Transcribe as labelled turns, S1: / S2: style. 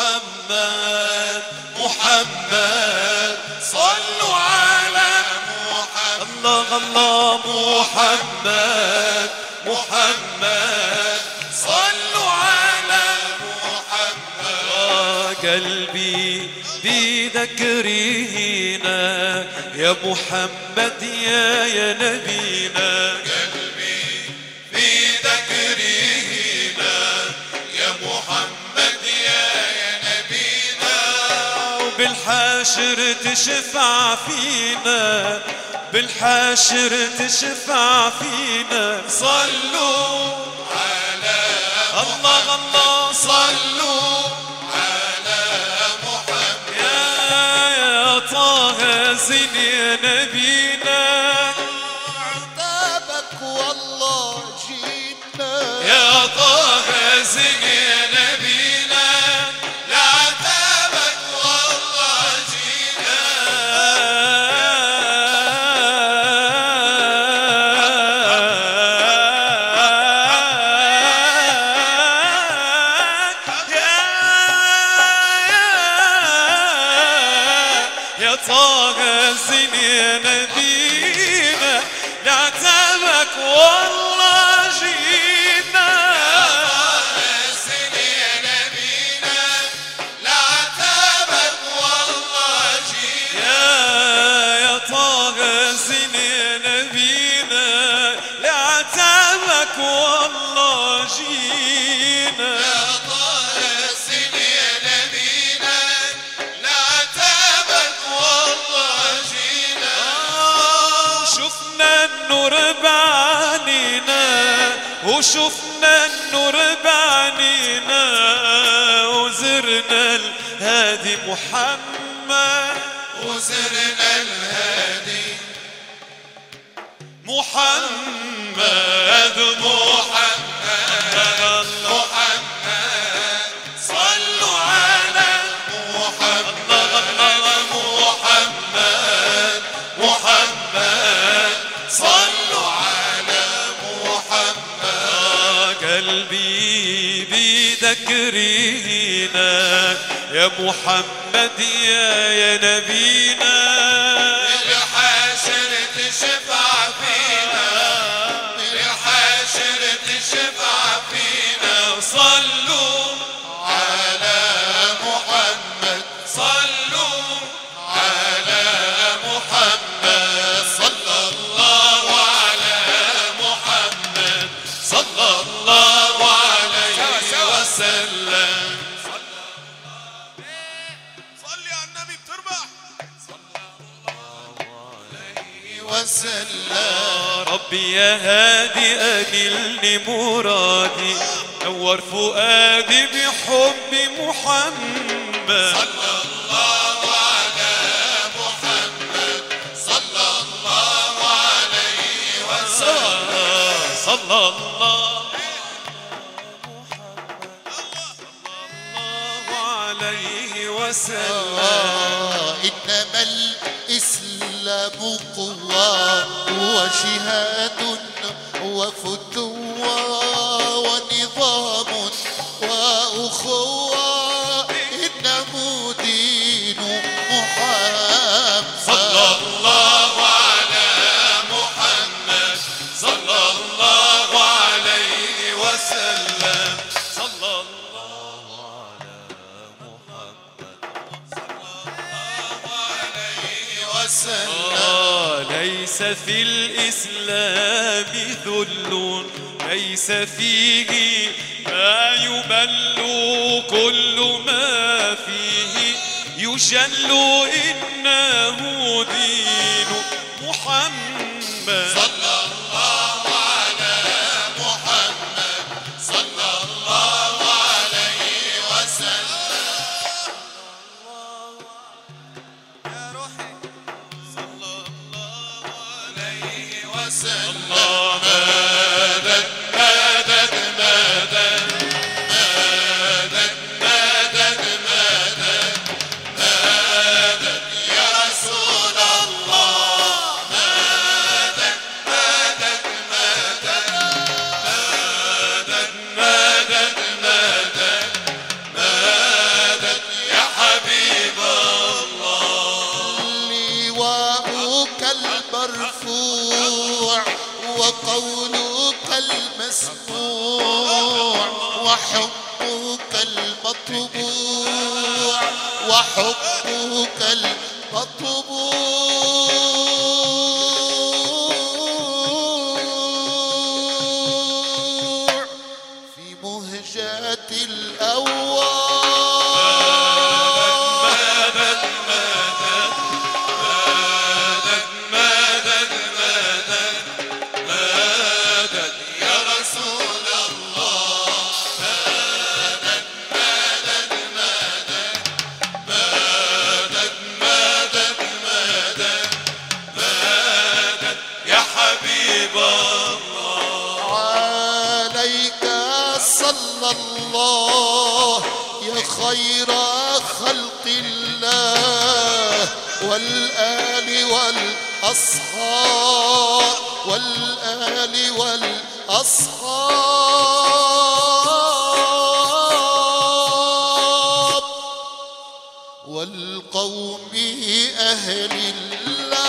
S1: محمد محمد صلوا على محمد. الله الله محمد محمد صلوا على محمد. قلبي بذكرهنا يا محمد يا يا نبينا. وبالحاشر تشفع فينا بالحاشر تشفع فينا. صلوا على الله الله صلوا على محمد. يا طه زين يا نبينا. طه زين يا نبينا لعتابك والله وشفنا النور بعينينا وزرنا الهادي محمد. وزرنا الهادي محمد محمد بذكرينا يا محمد يا يا نبينا على
S2: النبي بتربح
S3: وسلم
S1: ربي يا هادي أنلني مرادي نور فؤادي بحب محمد.
S3: صلى عليه وسلم آه، إنما الإسلام قوة وشهاد وفتوى.
S1: ليس في الإسلام ذل ليس فيه ما يمل كل ما فيه يجل إنه دين محمد.
S3: صلى الله على محمد. صلى الله عليه وسلم.
S2: يا روحي.
S3: وسلم وحبك المطبوع وحبك المطبوع. في مهجات الأوار خير خلق الله والآل والأصحاب والآل والأصحاب والقوم أهل الله.